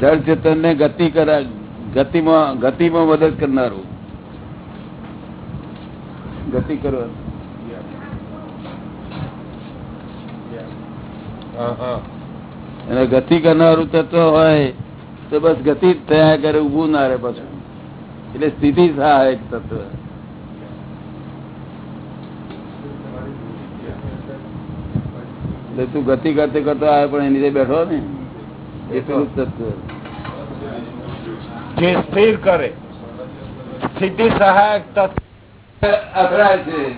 જળ ચેતન ને ગતિ કરા ગતિમાં ગતિમાં મદદ કરનારું. ગતિ કરવા. અને ગતિ કરનારું તત્વ હોય તો બસ ગતિ થયા કરે ઉભું ના રહે પાછું. એટલે સ્થિતિ સહાયક તત્વ. તું ગતિ કરતે કરતો આવે પણ એની બેઠો ને એ પેલું તત્વ. જે સ્થિર કરે સ્થિતિ સહાયક તત્વ. અથડાય છે.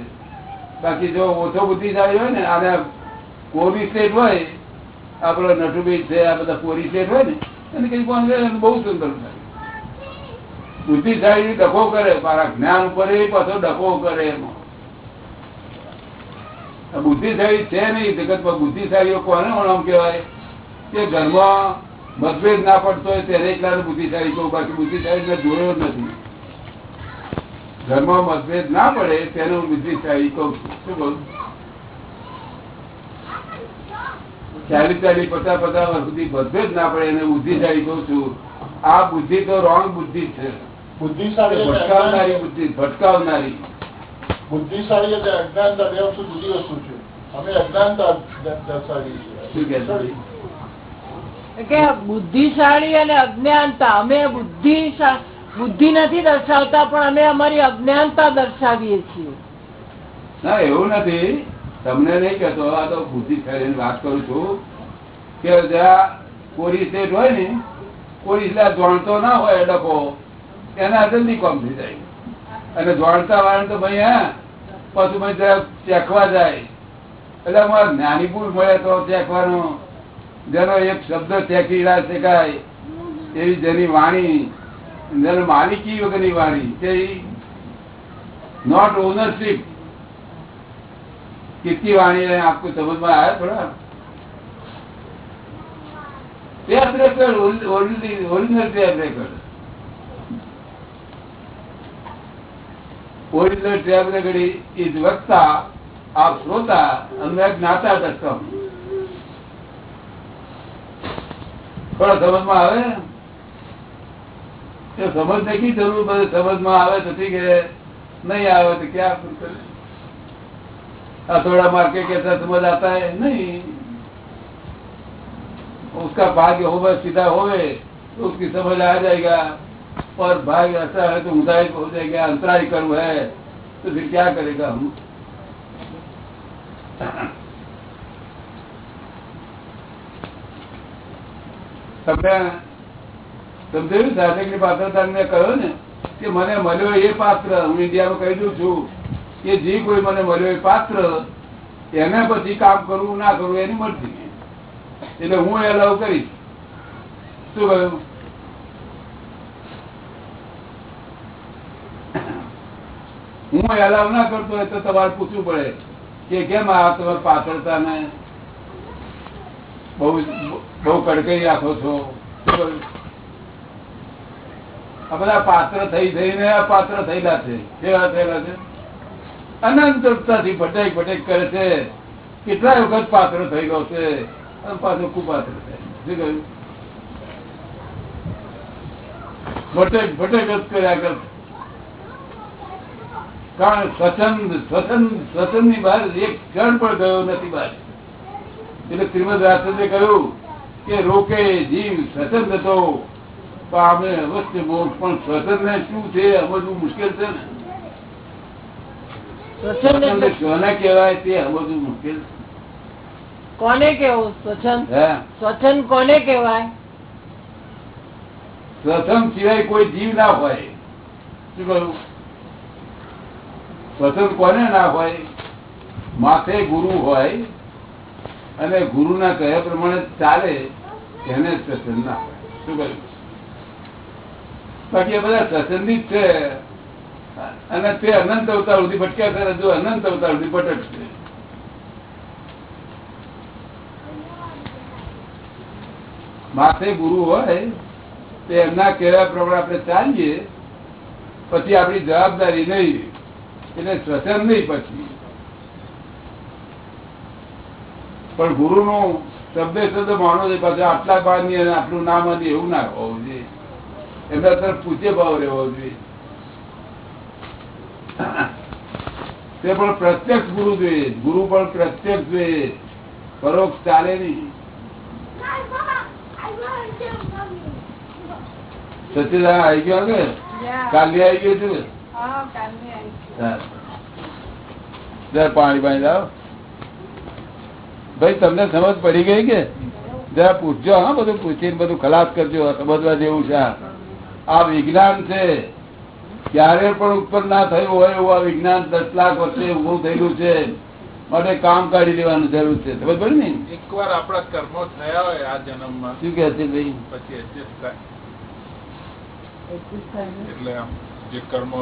બાકી જો ઓછો બુદ્ધિશાળી હોય ને આને કોરી સ્ટેટ હોય આપડે નટુબી છે આ બધા કોરી સ્ટેટ હોય ને એને કઈ પણ બહુ સુંદર થાય. બુદ્ધિશાળી ડખો કરે મારા જ્ઞાન ઉપર એ પાછો ડખો કરે એમાં. બુદ્ધિશાળી છે નહીં જગતમાં બુદ્ધિશાળીઓ કોને નામ કહેવાય? કે ઘરમાં મતભેદ ના પડતો હોય ત્યારે એટલા બુદ્ધિશાળી કહું બાકી બુદ્ધિશાળી જોયો નથી. ઘરમાં મતભેદ ના પડે તેને હું બુદ્ધિશાળી કહું છું. શું કહું? ચાલીસ ચાલીસ પચાસ પચાસ વર્ષ સુધી મતભેદ ના પડે એને બુદ્ધિશાળી કહું છું. આ બુદ્ધિ તો રોંગ બુદ્ધિ છે. બુદ્ધિશાળી ભટકાવનારી બુદ્ધિ ભટકાવનારી. બુદ્ધિશાળી અને અજ્ઞાનતા બે વસ્તુ જુદી વસ્તુ છે. અમે અજ્ઞાનતા દર્શાવીએ છીએ. કે બુદ્ધિશાળી અને અજ્ઞાનતા અમે બુદ્ધિ બુદ્ધિ નથી દર્શાવતા પણ અમે અમારી અજ્ઞાનતા દર્શાવીએ છીએ. ના એવું નથી. તમને નહીં કહેતો આ તો બુદ્ધિશાળી વાત કરું છું કે જ્યાં કોરી સ્ટેટ હોય ને કોરી જાણતો ના હોય એ ડકો એના જલ્દી કોમ થઈ જાય. અને દોડતા વાળા તો ભાઈ, હા પાછું ભાઈ ચેકવા જાય. એટલે અમારે જ્ઞાનીપુર મળે તો ચેકવાનો જેનો એક શબ્દ ચેકી ના શકાય, એવી જેની વાણી, જેને માલિકી વગરની વાણી તે નોટ ઓનરશીપ કેટલી વાણી આપકો સમજમાં આવે થોડા tape record original tape record tape record original tape record is वक्ता आप श्रोता अन्य ज्ञाता दर्शक થોડા સમજમાં આવે એ સમજને કી જરૂર બધે સમજમાં આવે તો ઠીક है नहीं આવે તો क्या કરે थोड़ा मार के कैसा समझ आता है नहीं उसका भाग्य हो बस सीधा होवे तो उसकी समझ आ जाएगा और भाग्य ऐसा है तो उदाय हो जाएगा अंतराय कर्म है तो फिर क्या करेगा हम તમને સમજાયું સાધક ની પાત્રતા મેં કહ્યું ને કે મને મળ્યો એ પાત્ર હું ઇન્ડિયામાં કહી દઉં છું કે જે કોઈ મને મળ્યો એ પાત્ર એને પછી કામ કરવું ના કરવું એની મરજી એટલે હું એ અલાવ કરીશ શું કહ્યું હું એલાવ ના કરતો હોય તો તમારે પૂછવું પડે કે કેમ આ તમે પાછળતા ને બહુ બહુ કડકાઈ રાખો છો? બધા પાત્ર થઈ થઈને પાત્ર થયેલા છે. કેવા થયેલા છે? અનંતતાથી ભટેક ભટેક કરે છે. કેટલાય વખત પાત્ર ગયો છે. અને પાછો કુપાત્ર છે. શું કહ્યું? ભટેક ભટેક જ કર્યા કર કારણ સ્વચંદ સ્વચંદ સ્વચંદની બહાર એક ક્ષણ પણ ગયો નથી બહાર. એટલે શ્રીમદ રાષ્ટ્રએ કહ્યું કે રોકે જીવ સ્વચંદ હતો પામે અવશ્ય મોક્ષ પણ સ્વચંદ ને શું છે? સમજવું મુશ્કેલ છે ને. કોને કેવાય તે સમજવું મુશ્કેલ કોને કેવું સ્વચંદ હે? સ્વચ્છંદ કોને કેવાય સ્વતંત્ર સિવાય કોઈ જીવ ના હોય. શું કહ્યું? સ્વતંત્ર કોને ના હોય? માથે ગુરુ હોય અને ગુરુ ના કહ્યા પ્રમાણે ચાલે એને સ્વતંત્ર ના હોય. શું કહ્યું? બાકી બધા સ્વતંત્રી છે અને તે અનંત અવતાર સુધી ભટક્યા કરે જો અનંત અવતાર સુધી ભટકશે. માથે ગુરુ હોય તે એમના કહેવા પ્રમાણે આપણે ચાલીએ. પછી આપણી જવાબદારી નહીં. એટલે શ્વસન નહીં પછી. પણ ગુરુ નું શબ્દે શબ્દ માનો છે પાછા આટલા બારની અને આટલું નામ માની એવું ના હોવું જોઈએ. એમના તરફ પૂછે ભાવ રહેવો જોઈએ. તે પણ પ્રત્યક્ષ ગુરુ જોઈએ. ગુરુ પણ પ્રત્યક્ષ જોઈએ. પરોક્ષ ચાલે નહીં. સચિદાન આવી ગયો કે કાલે આવી ગયો છું? પાણી પાણી લાવ. ભાઈ તમને સમજ પડી ગઈ કે? જરા પૂછજો હા બધું પૂછીને બધું ખલાસ કરજો સમજવા જેવું છે આ. વિજ્ઞાન છે. ક્યારે પણ ઉત્પન્ન ના થયું હોય એવું આ વિજ્ઞાન દસ લાખ વર્ષે ઉભું થયેલું છે. માટે કામ કાઢી લેવાનું જરૂર છે. સમજ પડે ને? એકવાર આપણા કર્મો થયા હોય આ જન્મમાં શું કે છે ભાઈ? પછી એડજસ્ટ થાય. એટલે આમ. જે કર્મ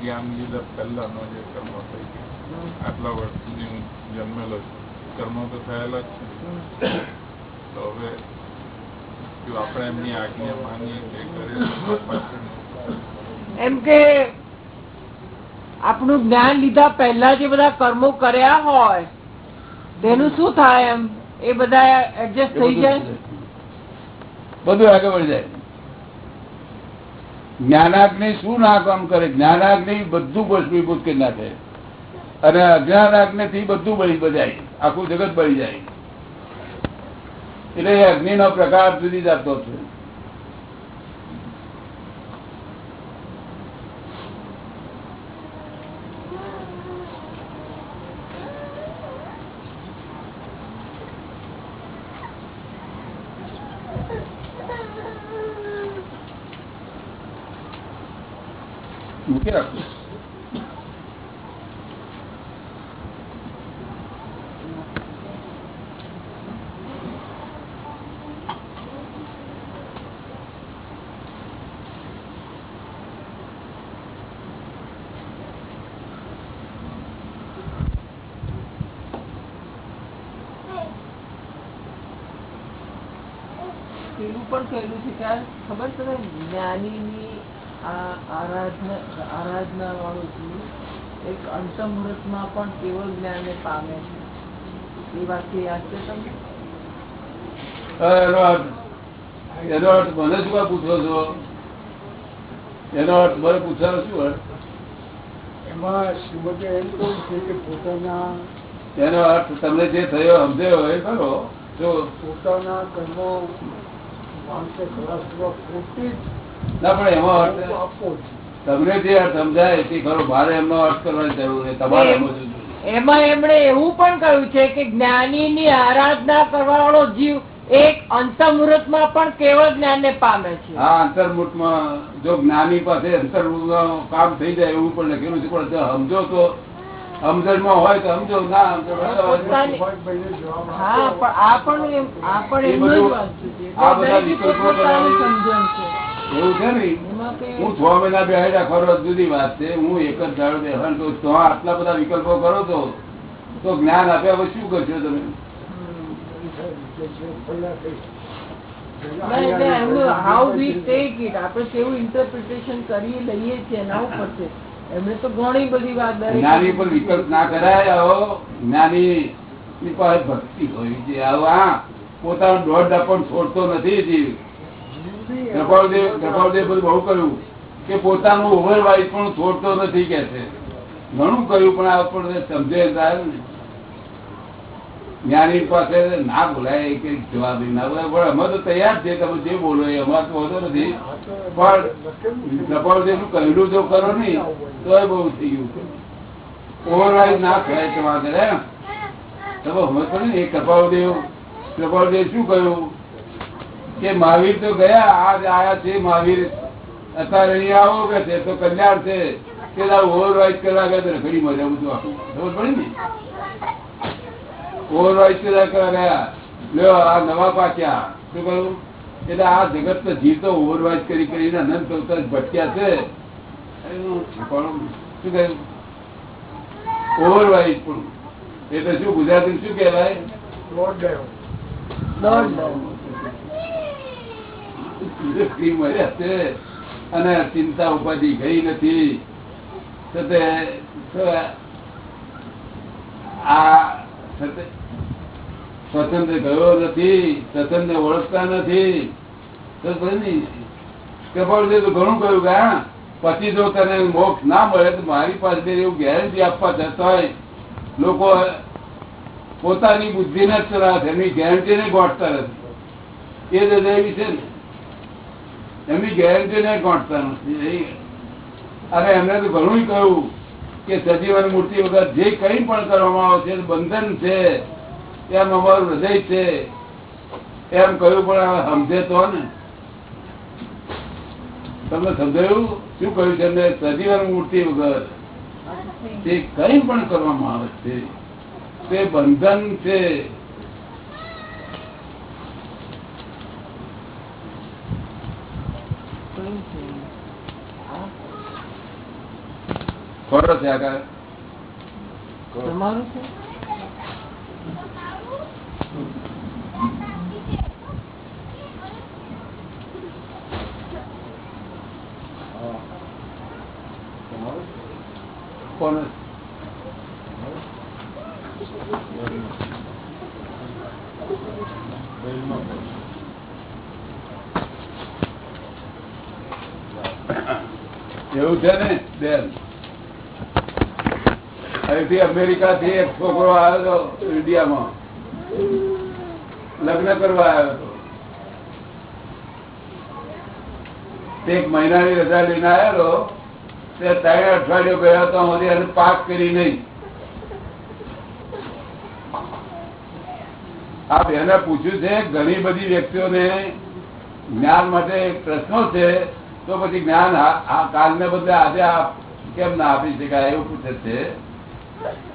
જ્ઞાન લીધા પહેલાંનો જે કર્મ થઈ ગયો. આટલા વર્ષથી હું જન્મેલો છું. કર્મો તો થયેલા જ છે. તો હવે જો આપણે એમની આજ્ઞા માનીએ તે કરીએ એમ કે આપણું જ્ઞાન લીધા પહેલા જે બધા કર્મો કર્યા હોય તેનું શું થાય એમ? એ બધા એડજસ્ટ થઈ જાય? બધું આગળ વળી જાય. જ્ઞાનાગ્નિ શું ના કામ કરે? જ્ઞાનાગ્નિ બધું ભસ્મીભૂત કરી નાખે અને અજ્ઞાનાગ્નિ થી બધું બળી બજાય આખું જગત બળી જાય. એટલે અગ્નિ નો પ્રકાર જુદી જતો છે મૂકી રાખો પેલું પણ આ ખબર છે ને? જ્ઞાનીની આરાધના આરાધના વાળું જીવ એક અંતમુહૂર્તમાં પણ કેવળ જ્ઞાનને પામે છે. એ વાત યાદ છે તમને? એનો અર્થ મને શું પૂછો છો? એનો અર્થ મને પૂછવાનો શું અર્થ? એમાં શ્રીમતે એમ કહું છે કે પોતાના એનો અર્થ તમને જે થયો સમજ્યો એ ખરો? જો પોતાના કર્મો માણસે ખલાસ કરવા પૂરતી ના પણ એમાં તમને જે સમજાય તે ખરો મારે એમનો અર્થ કરવાની જરૂર છે તમારે એમાં એમણે એવું પણ કહ્યું છે કે જ્ઞાની ની આરાધના કરવા વાળો જીવ એક અંતમુહૂર્તમાં પણ કેવળ જ્ઞાનને પામે છે. આ અંતર્મુખમાં જો જ્ઞાની પાસે અંતર્મુખમાં કામ થઈ જાય એવું પણ લખેલું છે પણ સમજો તો હોય તો સમજો ના એવું છે ને? હું છ મહિના બેહાડી રાખવાનો જુદી વાત છે હું એક જ ધારો બેહવાનું તો આટલા બધા વિકલ્પો કરો તો તો જ્ઞાન આપ્યા પછી શું કરશો તમે? it, આપણે કેવું ઇન્ટરપ્રિટેશન કરી લઈએ છીએ એના ઉપર છે. એમણે તો ઘણી બધી વાત જ્ઞાની પર વિકલ્પ ના કરાય. જ્ઞાની ની પાસે ભક્તિ હોવી છે. આવો આ પોતાનો દોઢ પણ છોડતો નથી જીવ. કપાળદેવ બધું બહુ કર્યું કે પોતાનું ઓવરવાઇઝ પણ છોડતો નથી કે છે. ઘણું કર્યું પણ આ પણ સમજે ને. જ્ઞાની પાસે ના બોલાય કે જવાબ ના બોલાય. પણ અમે તો તૈયાર છે તમે જે બોલો એ અમારે તો હોતો નથી. પણ નપાળ જે શું કહેલું જો કરો નહીં તો એ બહુ થઈ ગયું ઓવરવાઇઝ ના થાય તમારે ઘરે તમે પડે ને એ કપાળદેવ કપાળદેવ શું કહ્યું? કે મહાવીર તો ગયા, આજ આયા છે મહાવીર. અત્યારે અહીંયા આવો કે છે, તો કલ્યાણ છે. કે ઓવરવાઇઝ કરવા ગયા તો ઘણી મજા બધું આખું ખબર પડી ને? કરવા કરવા લ્યો આ નવા પાક્યા. શું કહ્યું? એટલે આ જગત તો જીવ તો ઓવરવાઇઝ કરી કરીને અનંત અવતાર ભટક્યા છે. શું કહ્યું? ઓવરવાઇઝ પણ. એટલે શું ગુજરાતી શું કહેવાય? અને ચિંતા ઉપાધિ ગઈ નથી. તો તે તો આ સ્વતંત્ર ગયો નથી, સ્વતંત્ર ઓળખતા નથી. ઘણું કહ્યું કે પછી જો તને મોક્ષ ના મળે તો મારી પાસે એવું ગેરંટી આપવા છતાંય લોકો પોતાની બુદ્ધિને જ ચલાવે એમની ગેરંટી ને ગોઠતા નથી. એ જ એવી છે ને. એમની ગેરંટી ને ગોઠતા નથી. અને એમને તો ઘણું કહ્યું કે સજીવન મૂર્તિ વગર જે કંઈ પણ કરવામાં આવે છે બંધન છે. એમ અમારું હૃદય છે. એમ કહ્યું પણ સમજે તો ને. તમને સમજાયું? શું કહ્યું છે? એમને સજીવન મૂર્તિ વગર. તે કઈ પણ કરવામાં આવે છે. તે બંધન છે. ખોટો છે આગળ? તમારું છે? એવું છે ને બેન? અહીંથી અમેરિકા થી એક છોકરો આવ્યો હતો ઇન્ડિયામાં. લગ્ન કરવા આવ્યો હતો. એક મહિનાની રજા લઈને આવ્યો તે ત્રણ અઠવાડિયો ગયો હતો અમારી પાક કરી નહીં. આ બેને પૂછ્યું છે, ઘણી બધી વ્યક્તિઓને જ્ઞાન માટે પ્રશ્નો છે, તો પછી જ્ઞાન આ કાલને બદલે આજે કેમ ના આપી શકાય એવું પૂછે છે?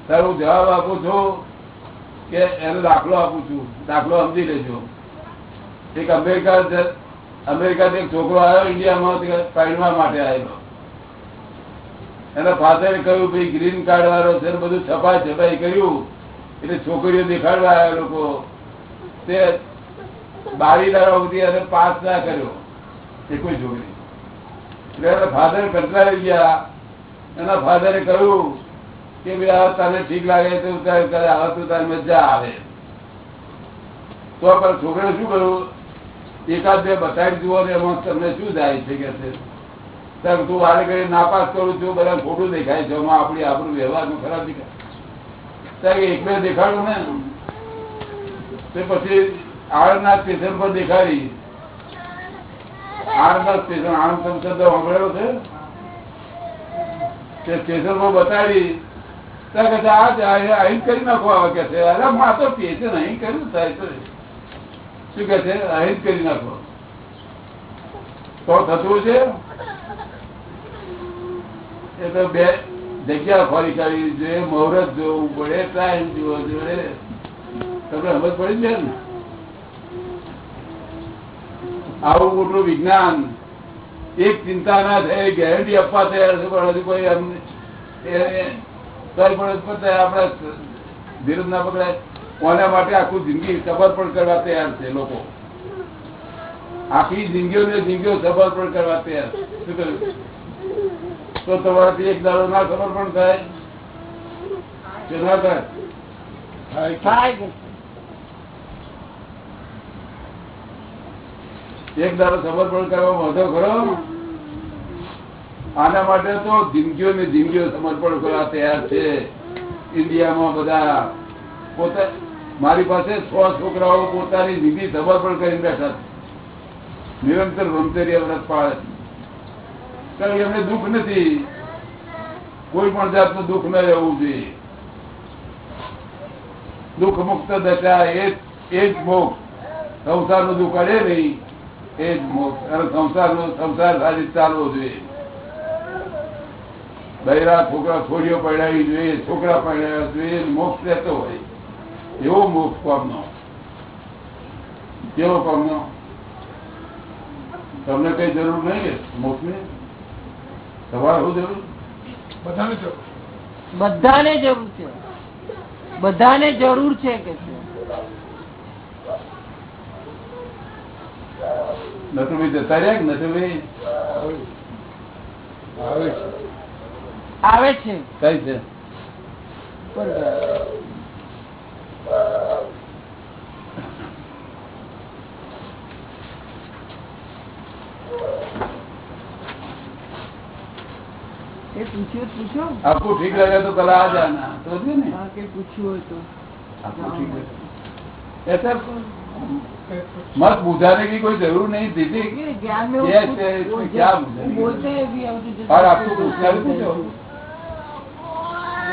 સર હું જવાબ આપું છું. કે એનો દાખલો આપું છું. દાખલો સમજી લેજો. એક અમેરિકા અમેરિકાથી એક છોકરો આવ્યો, ઇન્ડિયામાં તે માટે આવ્યો. એના ફાધરે કહ્યું, ભાઈ ગ્રીન કાર્ડ વાળો છે બધું છપાય છપાઈ કર્યું એટલે છોકરીઓ દેખાડવા આવ્યા લોકો. તે બારી દાડા સુધી એને પાસ ના કર્યો. એ કોઈ છોકરી એટલે એના ફાધર કંટાળી ગયા. એના ફાધરે કહ્યું કે તને ઠીક લાગે તો તારે આવતું તારી મજા આવે. તો પણ છોકરે શું કર્યું એકાદ બે બતાવી જુઓ એમાં તમને શું જાય છે કે તું વારે ઘડી નાપાસ કરું છું, બધા ખોટું દેખાય છે. આપણી આપણું વ્યવહારનું ખરાબ દેખાય. એક બે દેખાડું ને. તે પછી આણંદના સ્ટેશન પર દેખાડી. આણંદના સ્ટેશન, આણંદ સંસદ સાંભળેલો છે? તે સ્ટેશન પર બતાડી. ત્યાં કહે છે, આ જ આ- અહીં કરી નાખો કે છે. અરે માં તો ને અહીં કર્યું થાય છે? શું કે છે? અહીં કરી નાખો. તો થતું છે? એ તો બે જગ્યા ફરી કાઢવી જોઈએ મુહૂર્ત જોવું પડે ટાઈમ જોવો જોઈએ. તમને સમજ પડી છે ને? આવું મોટું વિજ્ઞાન એક ચિંતા ના થાય ગેરંટી આપવા તૈયાર છે પણ હજુ કોઈ એમને તોય પણ પોતે આપણે વિરુદ્ધ ના પકડાય કોના માટે આખું જિંદગી સમર્પણ કરવા તૈયાર છે લોકો? આખી જિંદગીઓને જિંદગીઓ સમર્પણ કરવા તૈયાર શું કહ્યું? તો તમારાથી એક દાડો ના સમર્પણ થાય? કે ના થાય? એક દાડો સમર્પણ કરવા વાંધો ખરો? આના માટે તો જિંદગીઓ ને જિંદગીઓ સમર્પણ કરવા તૈયાર છે. ઇન્ડિયામાં બધા પોતા મારી પાસે સો છોકરાઓ પોતાની નિધિ સમર્પણ કરીને બેઠા છે. નિરંતર બ્રહ્મચર્ય વ્રત પાળે છે. કારણ કે એમને દુઃખ નથી. કોઈ પણ જાતનું દુઃખ ન રહેવું જોઈએ. દુઃખ મુક્ત દશા એ જ- મોક્ષ સંસારનું દુઃખ અડે નહીં, એ જ મોક્ષ અને સંસારનો, સંસાર સારી ચાલવો જોઈએ. બૈરા છોકરા છોડીઓ પરણાવી જોઈએ છોકરા પરણાવવા જોઈએ મોક્ષ રહેતો હોય. એવો મોક્ષ પામનો. કેવો પામનો? તમને કઈ જરૂર નહીં મોક્ષની? તમારે શું જરૂર? બધાને જરૂર. બધાને જરૂર છે. બધાને જરૂર છે કે નટુભાઈ જતા રહ્યા નટુભાઈ આવે છે. આવે છે. કઈ છે? पूछियो आपको ठीक लगा तो कल आ जाना समझिए तो आपको ठीक लगा मत बुझाने की कोई ज़रूरत नहीं दीदी क्या आपको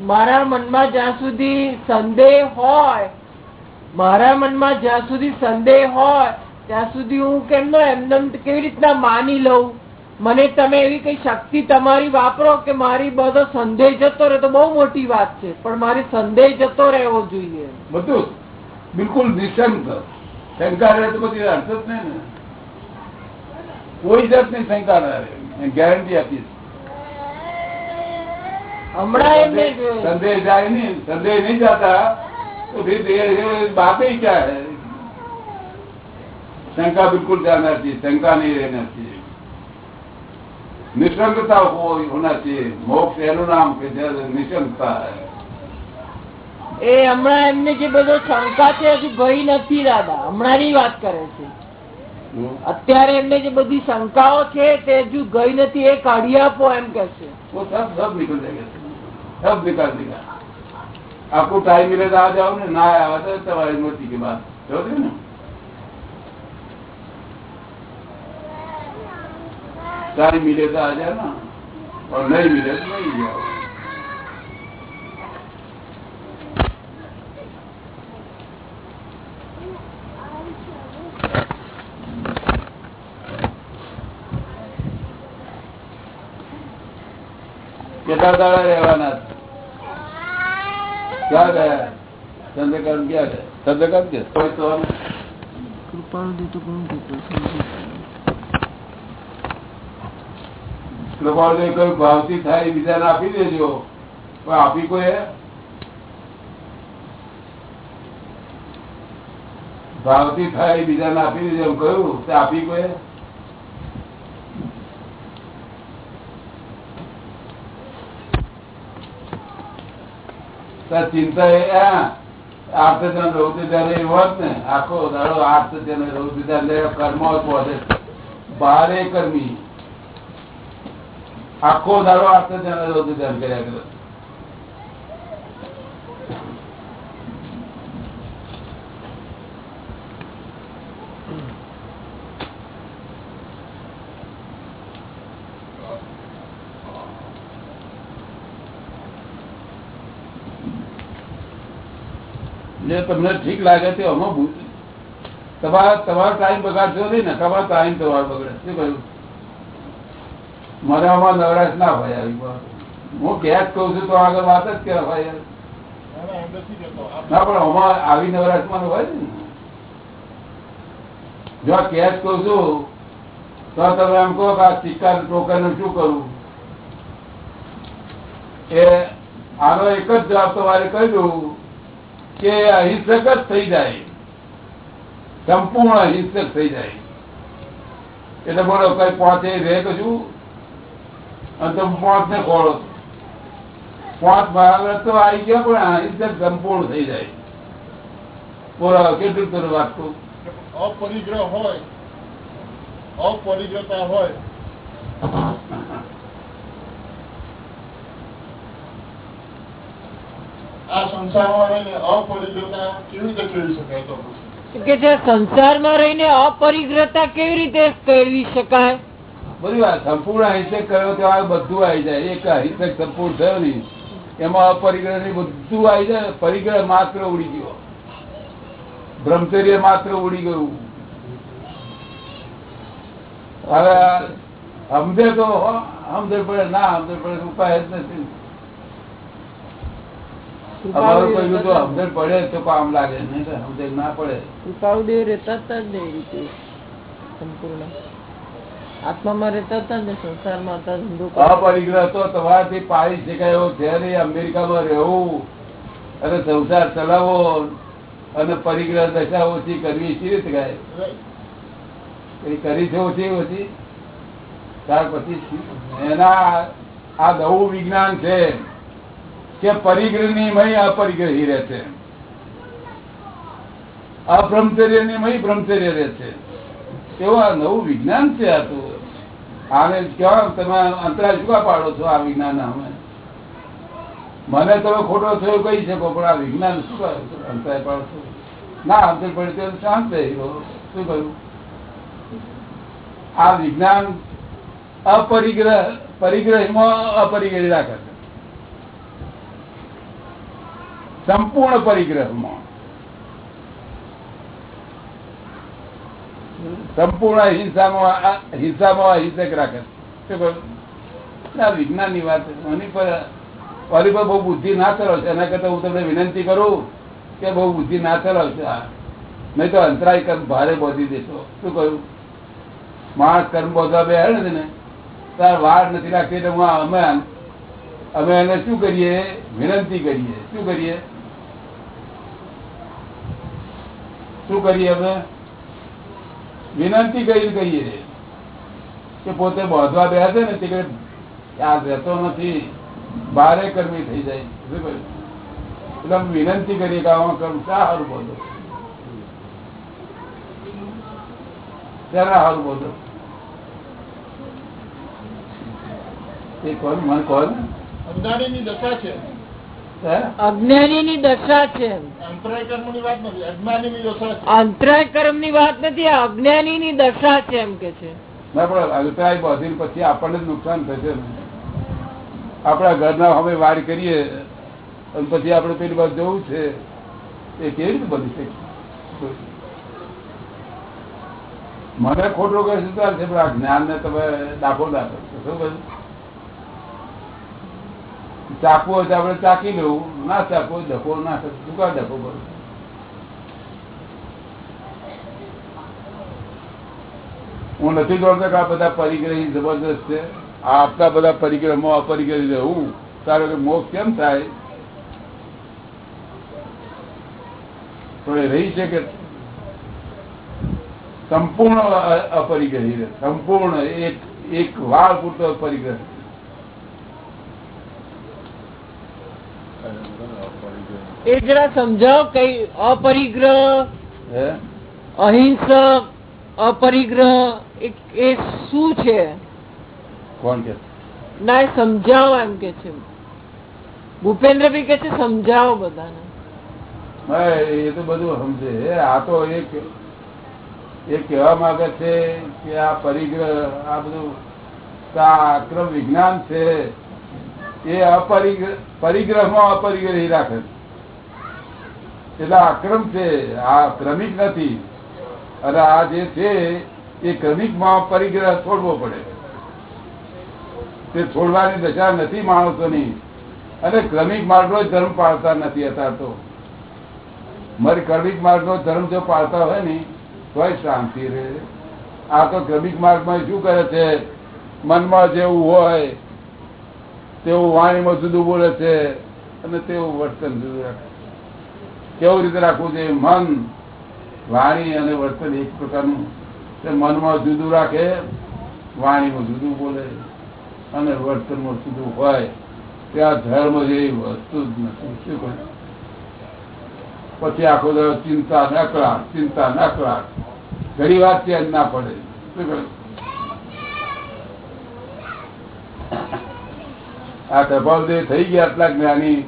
મારા મનમાં જ્યાં સુધી સંદેહ હોય, મારા મનમાં જ્યાં સુધી સંદેહ હોય, ત્યાં સુધી હું કેમનો એમનેમ કેવી રીતના માની લઉં? મને તમે એવી કઈ શક્તિ તમારી વાપરો કે મારી બધો સંદેહ જતો રહે? તો બહુ મોટી વાત છે, પણ મારી સંદેહ જતો રહેવો જોઈએ. બધું? બિલકુલ નિશંક શંકા રહે તો બધી અર્થ જ નહીં ને. કોઈ જાતની શંકા ના રહે. ગેરંટી આપીશ હમણાં એમને જોયું. संदेह जाए नहीं संदेह नहीं जाता तो फिर धीरे धीरे बात ही क्या है शंका बिल्कुल जाना चाहिए शंका नहीं रहना चाहिए निशंकता हो होना चाहिए मोक्ष एनु नाम के निशंकता है એ હમણાં એમને જે બધો શંકા છે હજુ ગઈ નથી દાદા હમણાંની વાત કરે છે અત્યારે એમને જે બધી શંકાઓ છે તે હજુ ગઈ નથી એ કાઢી આપો એમ કે છે वो सब सब निकल जाएगा सब निकाल देगा आपको टाइम मिले तो आ जाओ ना ना आया तो तुम्हारी मर्जी की बात समझ ना टाइम मिले तो आ जाए ना और नहीं मिले तो नहीं जाओ કેટલા દાડા રહેવાના ક્યાં ગયા? ચંદ્રકાંત ગયા ચંદ્રકાંત કે કોઈ તો કૃપાળુ કોઈ ભાવથી થાય બીજાને આપી દેજો. પણ આપી કોઈ ભાવથી થાય બીજાને આપી દેજો એમ કહ્યું. તે આપી કોઈ ચિંતા એ આર્થ જન રૌદ્ર ત્યારે એવું હોત ને, આખો દાડો આર્થ જન રૌદ્ર જન કર્મ પહોંચે ભારે કર્મી. આખો દાડો આર્થ જન રૌદ્ર જન કર્યા કરે. જે તમને ઠીક લાગે તે ભૂલ તમારા તમારો ટાઈમ બગાડશો નહીં ને તમારો ટાઈમ તમારો બગડે. શું કહ્યું? મને આમાં નવરાશ ના હોય આવી. હું ગેસ કહું છું તો આગળ વાત જ કે ભાઈ ના, પણ આમાં આવી નવરાશમાં હોય ને. જો આ કેશ કહું છું તો તમે એમ કહો કે આ સિક્કા ટોકનનું શું કરવું એ આનો એક જ જવાબ તમારે કહ્યું કે અહિંસક જ થઈ જાય. સંપૂર્ણ અહિંસક થઈ જાય. એટલે બોલો કઈ પહોંચે રે કશું અને તમે પોંચ ને ખોળો. પોંચ બરાબર તો આવી ગયા પણ અહિંસક સંપૂર્ણ થઈ જાય. બોલો કેટલું તરું વાંચતું અપરિગ્રહ હોય. અપરિગ્રતા હોય. આ સંસારમાં રહીને અપરિગ્રતા કેવી રીતે કેળવી શકાય તો કે જે સંસારમાં રહીને અપરિગ્રતા કેવી રીતે કેળવી શકાય? બધી વાત સંપૂર્ણ અહિંસક કર્યો તો આ બધું આવી જાય. એક અહિંસક સંપૂર્ણ થયો નહીં. એમાં અપરિગ્રહ નહીં બધું આવી જાય. પરિગ્રહ માત્ર ઉડી ગયો. બ્રહ્મચર્ય માત્ર ઉડી ગયું. હવે સમજે તો સમજે પડે ના સમજે પડે ઉપાય જ નથી. અમારું કહ્યું તો સમજણ પડે તો કામ લાગે નહીં તો સમજણ ના પડે. કૃપાળુદેવ રહેતા જ ને રીતે સંપૂર્ણ. આત્મામાં રહેતા હતા ને સંસારમાં હતા ધંધો અપરિગ્રહ તો તમારાથી પાડી શકાય એવો છે અમેરિકામાં રહેવું અને સંસાર ચલાવવો અને પરિગ્રહ દશા ઓછી કરવી સી રીતે ગાય એ કરી છે ઓછી ઓછી? ત્યાર પછી એના આ નવું વિજ્ઞાન છે. કે પરિગ્રહની મય અપરિગ્રહી રહે છે. ની મય બ્રહ્મચર્ય રહે એવું આ નવું વિજ્ઞાન છે આ તો. આને કેવા તમે અંતરાય ચૂકા પાડો છો આ વિજ્ઞાન અમે? મને તમે ખોટો છો એવું કહી શકો, પણ આ વિજ્ઞાન શું અંતરાય પાડો છો? ના અંતર પડે તો શાંત રહી. શું કહ્યું? આ વિજ્ઞાન અપરિગ્રહ, પરિગ્રહમાં અપરિગ્રહ રાખે છે. સંપૂર્ણ પરિગ્રહમાં. સંપૂર્ણ અહિંસામાં હિંસામાં અહિંસક રાખે. શું વિજ્ઞાનની વાત એની પર ઓલી પર બહુ બુદ્ધિ ના ચલાવશે એના કરતા હું તમને વિનંતી કરું કે બહુ બુદ્ધિ ના ચલાવશે નહીં તો અંતરાય કર્મ ભારે બોધી દેશો. શું કહ્યું? માણસ કર્મ બોધવા બે હે ને તાર વાર નથી રાખતી એટલે હું અમે અમે એને શું કરીએ? વિનંતી કરીએ. શું કરીએ? શું કરીએ અમે? વિનંતી કરીને કહીએ કે પોતે બોધવા બે ને તે આ રહેતો નથી. બારે કર્મી થઈ જાય. શું કહ્યું? એટલે અમે વિનંતી કરીએ કે આમાં કર્મ શા સારું બોધો જરા સારું બોધો એ કોણ? મને કોણ? અજ્ઞાનીની દશા છે. હે? અજ્ઞાનીની દશા છે અંતરાય કર્મની વાત નથી અજ્ઞાનીની દશા છે. અંતરાય કર્મની વાત નથી અજ્ઞાની ની દશા છે એમ કે છે. ના પણ અભિપ્રાય પછી આપણને જ નુકસાન થશે આપણા ઘરના અમે વાર કરીએ અને પછી આપણે પેલી બાજુ જવું છે. એ કેવી રીતે બની શકે? મને ખોટું સુધાર છે ચાલશે પણ આ જ્ઞાનને તમે દાખો દાખો શું કહ્યું ચાકવું હોય તો આપણે ચાકી લેવું. ના હોય ડકો ના શું કા ધકો કરું હું નથી જોડતો કે આ બધા પરિગ્રહી જબરદસ્ત છે. આ આપતા બધા પરિગ્રહમાં અપરિગ્રહી રહેવું, તારો મોક્ષ કેમ થાય? તો એ રહી છે કે સંપૂર્ણ અપરિગ્રહી રહે. સંપૂર્ણ એક એક વાળ પૂરતો પરિગ્રહ એ જરા સમજાવો કઈ અપરિગ્રહ અહિંસક અપરિગ્રહ એ શું છે? કોણ કે? ના એ સમજાવો એમ કે છે. ભૂપેન્દ્રભાઈ કે છે સમજાવો બધાને. એ તો બધું સમજે. આ તો એક એ કહેવા માંગે છે કે આ પરિગ્રહ આ બધું કે અક્રમ વિજ્ઞાન છે. એ અપરિગ્રહ પરિગ્રહમાં અપરિગ્રહી રાખે છે. એટલે આક્રમ છે, આ ક્રમિક નથી. અને આ જે છે, એ ક્રમિકમાં પરિગ્રહ છોડવો પડે. તે છોડવાની દશા નથી માણસોની. અને ક્રમિક માર્ગ જ ધર્મ પાળતા નથી અત્યાર તો. મારી ક્રમિક માર્ગનો ધર્મ જો પાળતા હોય ને, તોય શાંતિ રહે. આ તો ક્રમિક માર્ગમાં શું કરે છે? મનમાં જેવું હોય, તેવું વાણીમાં જુદું બોલે છે, અને તેવું વર્તન જુદું રાખે. કેવું રીતે રાખવું છે? મન, વાણી અને વર્તન એક પ્રકારનું મનમાં જુદું રાખે, વાણીમાં જુદું બોલે અને વર્તનમાં જુદું હોય. ત્યાં ધર્મ જેવી વસ્તુ જ નથી. શું કહે? પછી આખો દર ચિંતા નકળાટ ચિંતા નકળાટ ઘણી વાર ત્યાં ના પડે. શું કહે? આ ટપાલદેવ થઈ ગયા, આટલા જ્ઞાની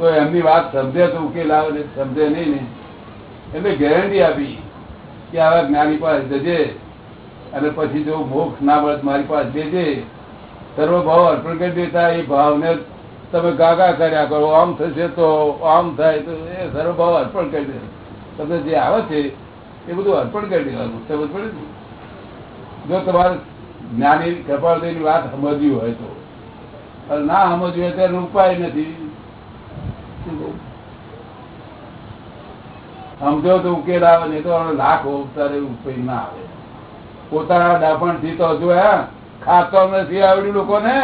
તો એમની વાત સમજે તો ઉકેલ આવે સમજે નહીં ને. એટલે ગેરંટી આપી કે આવા જ્ઞાની પાસે જજે અને પછી જો મોક્ષ ના મળે મારી પાસે દેજે સર્વ ભાવ અર્પણ કરી દેતા, એ ભાવને તમે ગાગા કર્યા કરો, આમ થશે તો આમ થાય તો એ સર્વ ભાવ અર્પણ કરી દે. તમને જે આવે છે, એ બધું અર્પણ કરી દેવાનું, સમજ પડે ને? જો તમારે જ્ઞાની, કૃપાળદેવની વાત સમજવી હોય તો. ના સમજવી હોય ત્યારે ઉપાય નથી. સમજો તો ઉકેલ આવે ને તો લાખ ઉતારે ઉપાય ના આવે. પોતાના ડાપણથી તો હજુ ખાતો નથી આવડ્યું લોકોને.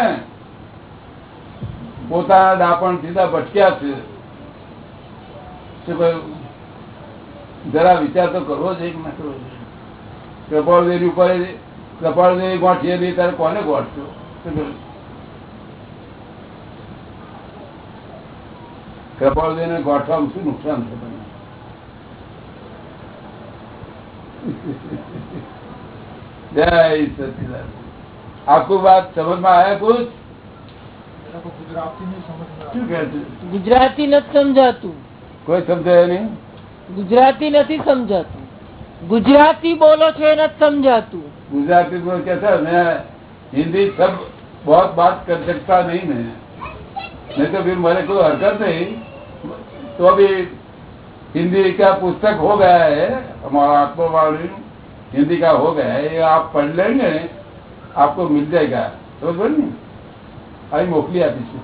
પોતાના ડાપણથી ભટક્યા છે? જરા વિચાર તો કરવો છે કે ના કરવો જોઈએ કપાળદેવી ઉપર કપાળદેવી નહીં તારે કોને ગોઠશો? શું કહ્યું? કપાળદેવીને ગોઠવામાં શું નુકસાન છે તમને જય સચિદાન આખું વાત સમજમાં આવ્યા કુછ એ લોકો ગુજરાતી નહીં સમજતા શું કે છે ગુજરાતી નથી સમજાતું કોઈ સમજાય નહીં ગુજરાતી નથી સમજાતું ગુજરાતી બોલો છો એ નથી સમજાતું गुजराती में कैसा है, मैं हिंदी सब बहुत बात कर सकता नहीं मैं नहीं तो फिर मेरे को हरकत नहीं तो अभी हिंदी का पुस्तक हो गया है, हमारा आत्मवाणी हिंदी का हो गया है, ये आप पढ़ लेंगे, आपको मिल जाएगा। तो नहीं अभी मोकली आती थी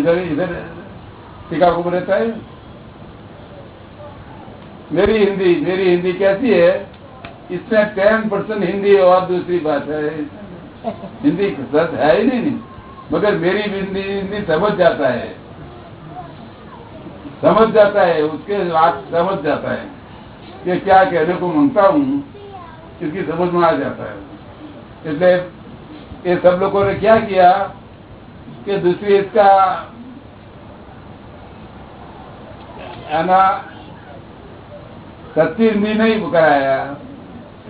इधर इधर शिकागो में रहता है। मेरी हिंदी मेरी हिंदी कैसी है? इसमें टेन परसेंट हिंदी और दूसरी बात है। हिंदी सच है ही नहीं मगर मेरी हिंदी हिंदी समझ जाता है। समझ जाता है उसके बात समझ जाता है कि क्या कहने को मांगता हूँ क्योंकि समझ में आ जाता है इसलिए ये सब लोगों ने क्या किया कि दूसरी इसका है ना सच्ची हिंदी नहीं कराया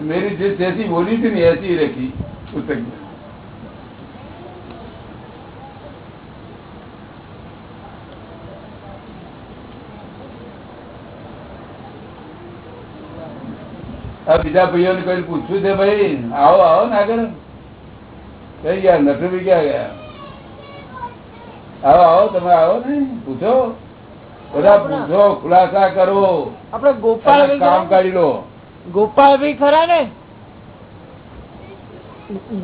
मेरी जिस जैसी बोली थी नहीं ऐसी ही रखी पुस्तक में બીજા ભાઈઓને કઈ પૂછ્યું છે ભાઈ? આવો આવો ને આગળ. કઈ ગયા? નટુભાઈ ક્યાં ગયા? આવો આવો તમે આવો ને. પૂછો. બધા પૂછો ખુલાસા કરો. આપડે ગોપાલ કામ કાઢી લો. ગોપાલભાઈ ખરા ને?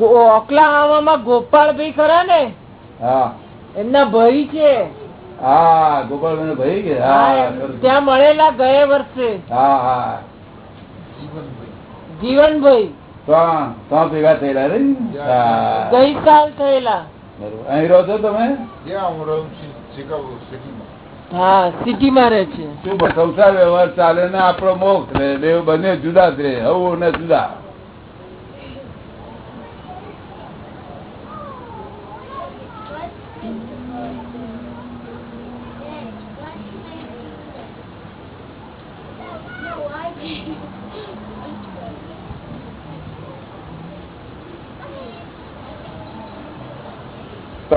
ઓકલાહામામાં ગોપાલભાઈ ખરા ને? હા. એમના ભાઈ છે. હા ગોપાલભાઈ ભાઈ ત્યાં મળેલા ગયા વર્ષે. હા હા. જીવનભાઈ. જીવનભાઈ તો ભેગા થયેલા રે? હા. ગઈ સાલ થયેલા. અહીં રહો છો તમે? હું રહું છું હા સિટીમાં રહે છે. શું સંસાર વ્યવહાર ચાલે ને આપણો મોક્ષ રે બે બંને જુદા જ રે હવું ને જુદા.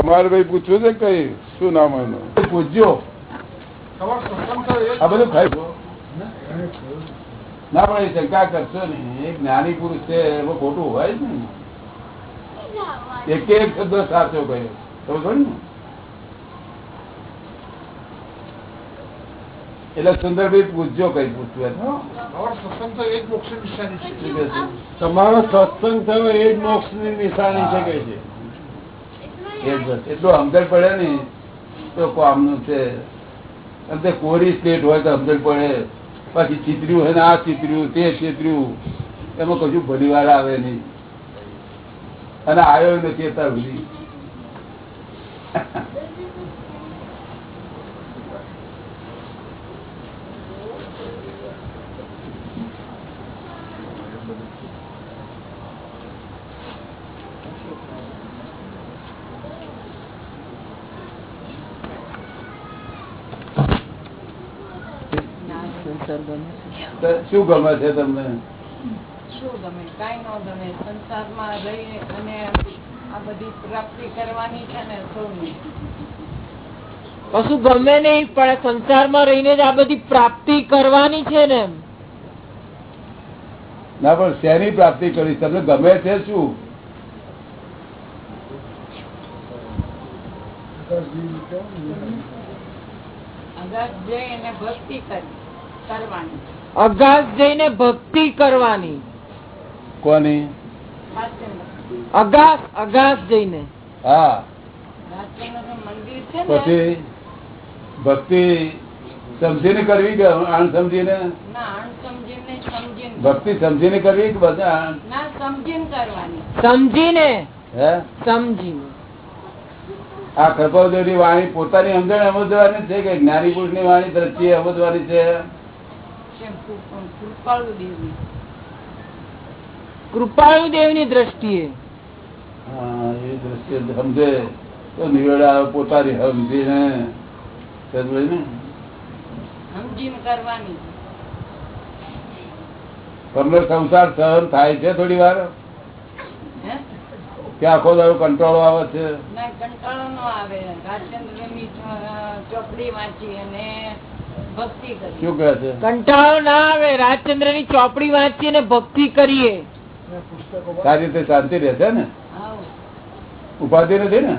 તમારે ભાઈ પૂછવું છે કઈ શું નામ એનું? પૂછજો. આ બધું ખાઈ ના પણ એ શંકા કરશો ને એક જ્ઞાની પુરુષ છે એમાં ખોટું હોય જ ને એક એક શબ્દ સાચો કયો સમજો ને? એટલે સુંદરભાઈ પૂછજો કઈ પૂછવું તમારો સત્સંગ થયો એ જ મોક્ષની નિશાની છે. શું છે? તમારો સત્સંગ થયો એ જ મોક્ષની નિશાની છે કઈ છે. એટલું સમજણ પડે ને, તો કામનું છે. અને તે કોરી સ્ટેટ હોય તો સમજણ પડે. પછી ચિતર્યું હોય ને, આ ચિતર્યું, તે ચિતર્યું. એમાં કશું ભલી વાર આવે નહીં. અને આવ્યો નથી અત્યાર સુધી સંસાર ગમે છે. તો શું ગમે છે તમને? શું ગમે? કઈ ન ગમે. સંસારમાં રહી અને આ બધી પ્રાપ્તિ કરવાની છે ને સૌની કશું ગમે નહીં પણ સંસારમાં રહીને જ આ બધી પ્રાપ્તિ કરવાની છે ને ના પણ શેની પ્રાપ્તિ કરી તમને ગમે છે શું? અગાધ જઈ એને ભક્તિ કરી. અગાસ જઈને ભક્તિ કરવાની. કોની? અગાસ અગાસ જઈને. હા. રાજચંદ્ર મંદિર છે ને? પછી ભક્તિ સમજીને કરવી કે આણ સમજીને? ના અણસમજીને સમજીને ભક્તિ સમજીને કરવી કે બધા ના સમજીને કરવાની. સમજીને. હે? સમજીને. આ કૃપાદેવની વાણી પોતાની સમજણ સમજવાની છે કે જ્ઞાની પુરુષની વાણી દ્રષ્ટિએ સમજવાની છે? કૃપાળુ દેવી કૃપાળુ દ્રષ્ટિએ. એ દ્રષ્ટિએ સમજે. તો નિવેડા પોતાની સમજીને ને તમને સંસાર સહન થાય છે થોડી વાર? હે? કે આખો દારો કંટાળો આવે છે? ના કંટાળો નો આવે. ચોપડી વાંચી અને શું કહે છે? કંટાળો ના આવે. રાજચંદ્રની ચોપડી વાંચીએ ને ભક્તિ કરીએ. સારી રીતે શાંતિ રહેશે ને? ઉપાધિ નથી ને?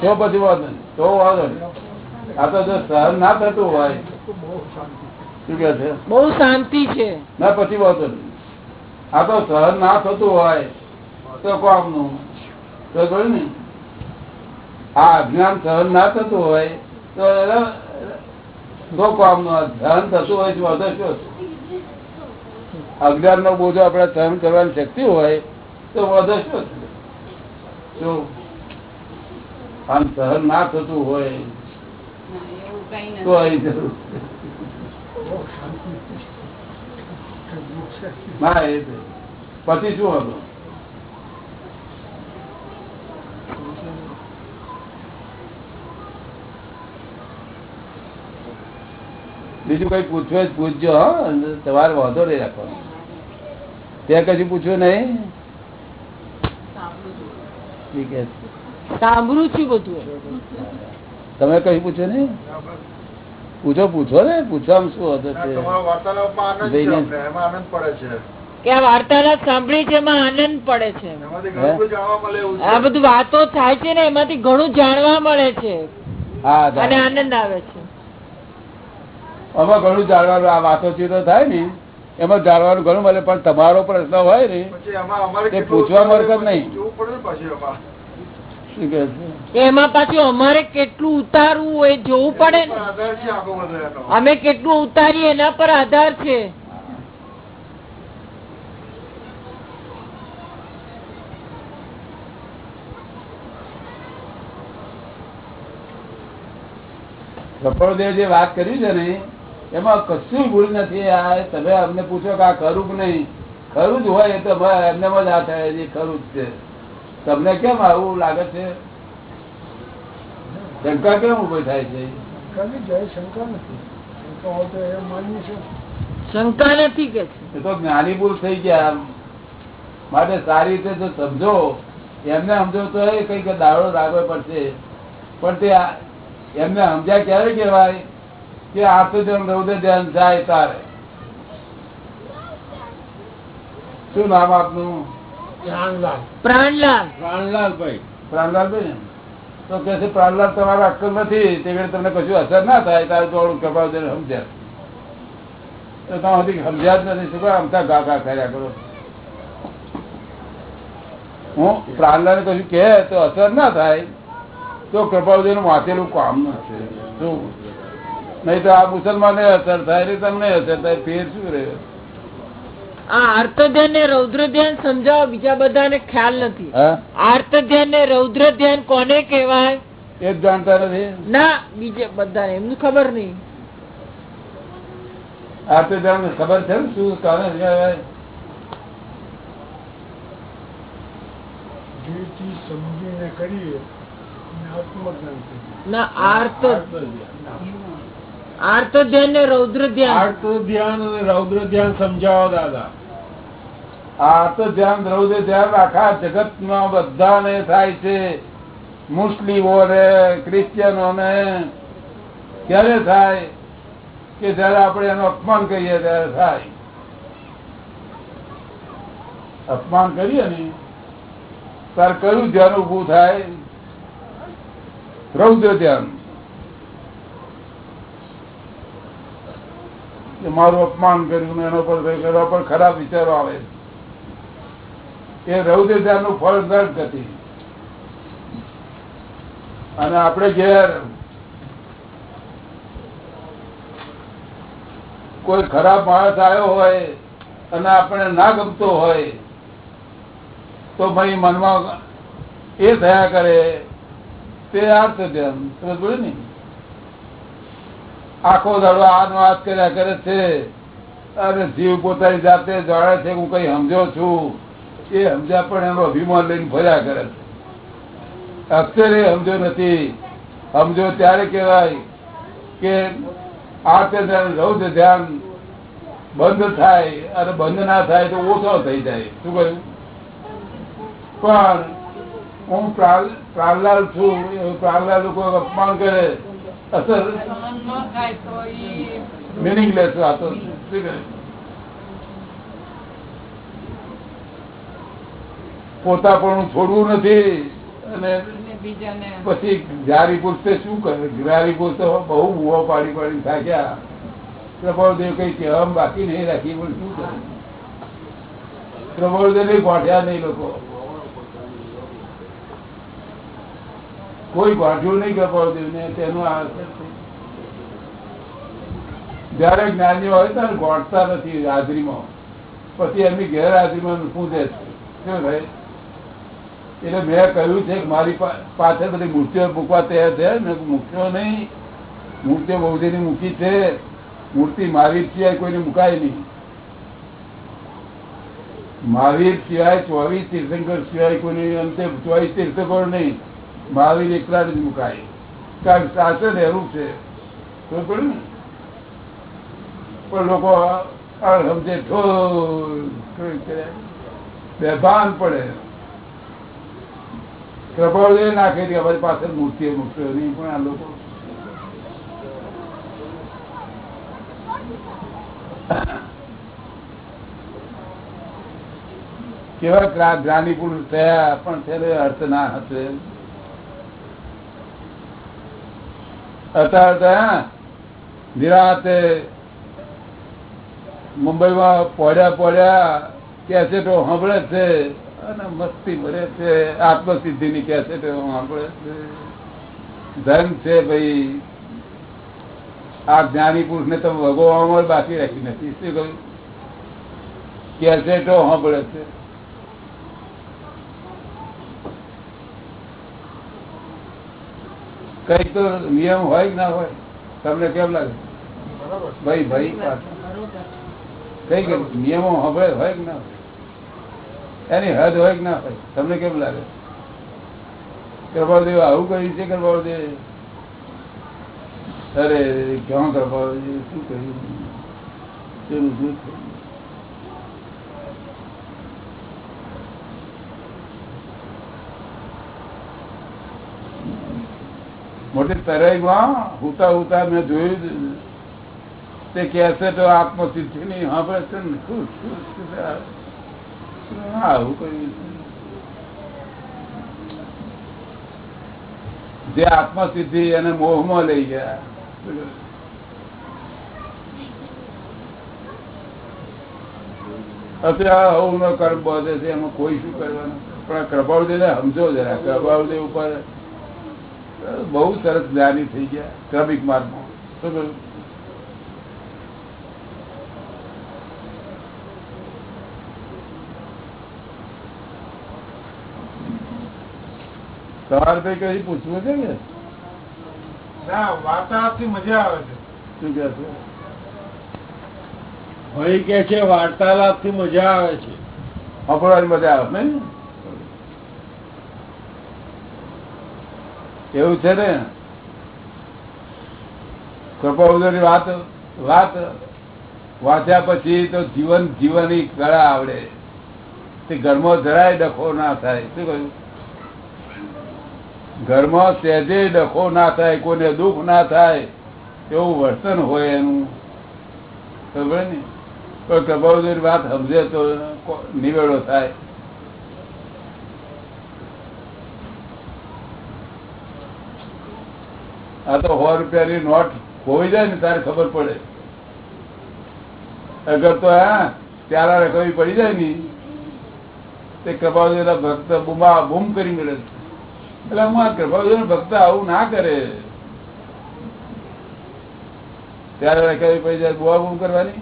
તો પછી વાંધો તો વાંધો આ તો જો સહન ના થતું હોય. તો બહુ શાંતિ શું કે છે? બહુ શાંતિ છે. ના પછી વાંધો આ તો સહન ના થતું હોય તો કોમનું. તો કહ્યું ને? આ અજ્ઞાન સહન ના થતું હોય તો અજ્ઞાન નો બોજો આપણે સહન કરવાની શક્તિ હોય, તો વાંધો શું આમ સહન ના થતું હોય, તો અહીં જરૂર ના, એ. પછી શું હતું? બીજું કઈ પૂછવે જ પૂછજો હા. તમારે વાંધો નહીં રાખવાનો. ત્યાં કશું પૂછ્યું નહીં? ઠીક છે. સાંભળું છું બધું. તમે કઈ પૂછ્યું નહીં? પૂછો પૂછો ને. પૂછવામાં શું હતું ના, તે? તમારા વાર્તાલાપમાં આનંદ છે જઈને- અમને, એમાં આનંદ પડે છે. કે આ વાર્તાલાપ સાંભળી છે એમાં આનંદ પડે છે. આ બધું વાતો થાય છે ને એમાંથી ઘણું જાણવા મળે છે. હા અને આનંદ આવે છે. આમાં ઘણું જાણવાનું આ વાતો ચીતો થાય ને એમાં જાણવાનું ઘણું મળે પણ તમારો પ્રશ્ન હોય ને પછી તે પૂછવા ઉતાવળ નહીં. જોવું પડે ને પાછું એમાં પાછું અમારે કેટલું ઉતારવું એ જોવું પડે અમે કેટલું ઉતારીએ એના પર આધાર છે. કપડદેવ જે વાત કરી છે ને એમાં કશું ભૂલ નથી આ તમે અમને પૂછો કે આ ખરું કે નહીં? ખરું જ હોય તો એમને જ આ થાય છે ખરું જ છે. તમને કેમ આવું લાગે છે? શંકા કેમ ઊભી થાય છે? શંકા નથી. તો એ માનીએ છે. શંકા નથી કે છે. એ તો જ્ઞાની ભૂલ થઈ ગયા માટે સારી રીતે જો સમજો એમને સમજો તો એ કંઈક દાડો લાગવો પડશે. પણ તે એમને સમજ્યા ક્યારે કહેવાય? કે આત્મજન રૌદ્ર ધ્યાન જાય તારે. શું નામ આપનું? પ્રાણલાલ. પ્રાણલાલ? તો કે છે પ્રાણલાલ તમારા અક્કલ નથી તે ઘડી તમને કશું અસર ના થાય તારે થોડું કપાવ દઈને સમજ્યા. તો તમે સમજ્યા જ નથી શું કામ અમથા ગા ગા કર્યા કરો. હું પ્રાણલાલ કશું કહે તો અસર ના થાય તો કૃપાવજી નું વાંચેલું કામ નથી. શું? નહીં તો આ મુસલમાન અસર થાય તમને અસર થાય ફેર શું રહ્યો આ આર્ત ધ્યાન ને રૌદ્ર ધ્યાન સમજાવો બીજા બધાને ખ્યાલ નથી. હા? ધ્યાન ને રૌદ્ર ધ્યાન કોને કહેવાય? એ જ જાણતા નથી? ના બીજે બધાને એમનું ખબર નહીં. છે શું કારણે કહેવાય? જે ચીજ સમજીને કરીએ આત્મજ્ઞાન ના આર્ત આર્ત ધ્યાન ને રૌદ્ર ધ્યાન આર્ત ધ્યાન અને રૌદ્ર ધ્યાન સમજાવો, દાદા. આ ધ્યાન રૌદ્ર ધ્યાન આખા જગતમાં બધાને થાય છે. મુસ્લિમો ને, ક્રિશ્ચિયનો ને. ક્યારે થાય? કે જયારે આપણે એનું અપમાન કરીએ ત્યારે થાય. અપમાન કરીએ ને, ત્યારે કયું ધ્યાન ઉભું થાય? રૌદ્ર ધ્યાન કે મારું અપમાન કર્યું એનો પર એના પર ખરાબ વિચારો આવે એ રૌદ્ર ધ્યાનનું ફળ દર્દ ગતિ અને આપણે ઘેર કોઈ ખરાબ માણસ આવ્યો હોય અને આપણે ના ગમતો હોય, તો ભાઈ મનમાં એ થયા કરે, તે અર્થ ધ્યાન. સમજ ને? આખો દડો આનો હાથ કર્યા કરે છે. અને જીવ પોતાની જાતે જાણે છે હું કઈ સમજો છું. એ સમજ્યા પણ એનો અભિમાન લઈને ફર્યા કરે છે. અત્યારે સમજો નથી. સમજો ત્યારે કહેવાય કે આ તે રૌદ્ર ધ્યાન બંધ થાય અને બંધ ના થાય તો ઓછો થઈ જાય. શું કહ્યું? પણ હું પ્રાલ પ્રાણલાલ છું. પ્રાલાલ લોકો અપમાન કરે. મિનિંગલેસ વાતો પોતા પણ છોડવું નથી. અને પછી જારી પૂછતે શું કરે? જારી પૂછતો બહુ બુઓ પાડી પાડી થાક્યા. પ્રભાવદેવ કઈ કહેવા બાકી નહીં રાખી પણ શું કરે? પ્રભાવદેવ ગોઠ્યા નહીં લોકો. કોઈ ગોઠવું નહીં ને તેનું આ જયારે જ્ઞાની હોય ત્યારે ગોઠતા નથી હાજરીમાં. પછી એમની ગેરહાજરીમાં પૂછે છે. શું ભાઈ, એટલે મેં કહ્યું છે કે મારી પાસે બધી મૂર્તિઓ મૂકવા તૈયાર છે. મેં મૂક્યો નહીં. મૂર્તિઓ બહુજીની મૂકી છે. મૂર્તિ મારી સિવાય કોઈને મુકાય નહીં. મહાવીર સિવાય ચોવીસ તીર્થંકર સિવાય કોઈને અંતે ચોવીસ તીર્થંકર નહીં. મહાવીર એકલા જ મુકાય. કારણ શાસન એનું છે. પણ લોકો સમજે ઠોર બેભાન પડે. પ્રભાવ એ નાખે કે અમારી પાસે મૂર્તિ મૂકશો નહીં, પણ આ લોકો. કેવા જ્ઞાની પુરુષ થયા, પણ તેને અર્થ ના હશે. હતા હા, નિરાતે મુંબઈમાં પડ્યા પડ્યા કેસેટો સાંભળે છે અને મસ્તી ભરે છે. આત્મસિદ્ધિની કેસેટો સાંભળે છે. ધન છે ભાઈ. આ જ્ઞાની પુરુષને તમે ભગવાનમાં બાકી રાખી નથી. શું કહ્યું? કેસેટો સાંભળે છે. કંઈક તો નિયમ હોય કે ના હોય તમને કેમ લાગે? ભાઈ ભાઈ કઈ કે નિયમો હવે હોય કે ના હોય? એની હદ હોય કે ના હોય તમને કેમ લાગે? કૃપાળદેવ આવું કર્યું છે કૃપાળદેવ અરે ક્યાં કૃપાળદેવ શું કર્યું? શું શું થયું? મોટી તરાઈમાં હુતા હુતા મેં જોયું તે કહેશે તો આત્મસિદ્ધિ ની સાંભળે છે ને શું, આ આવું કર્યું જે આત્મસિદ્ધિ એને મોહમાં લઈ ગયા. અત્યારે આવું ન કર્મ બધે છે, એમાં કોઈ શું કરવાનું? પણ આ કૃપાળદેવ સમજો જરા, કૃપાળદેવ ઉપર બહુ સરસ જ્ઞાની થઈ ગયા ક્રમિક માર્ગમાં. શું કહ્યું? તમારે કઈ કઈ પૂછવું છે કે ના થી મજા આવે છે. શું કે છે? ભાઈ કે છે વાર્તાલાપથી મજા આવે છે. સાંભળવાની મજા આવે નહીં એવું છે ને? કૃપાઉદરની વાત વાત વાંચ્યા પછી તો જીવન જીવનની કળા આવડે. તે ઘરમાં જરાય ડખો ના થાય. શું કહ્યું? ઘરમાં સહેજે ડખો ના થાય, કોઈને દુઃખ ના થાય, એવું વર્તન હોય એનું. ખબર ને કોઈ કૃપાઉદરની વાત સમજે તો નિવેડો થાય. આ તો સો રૂપિયાની નોટ ખોઈ જાય ને તારે ખબર પડે. અગર તો, હા પ્યારા રખવી પડી જાય ને, તે કૃપાવતીના ભક્ત બુમા બૂમ કરી મળે એટલે હું આ કૃપાવતી ભક્ત આવું ના કરે. ત્યારે રખાવી પડી જાય બુવા બૂમ કરવાની?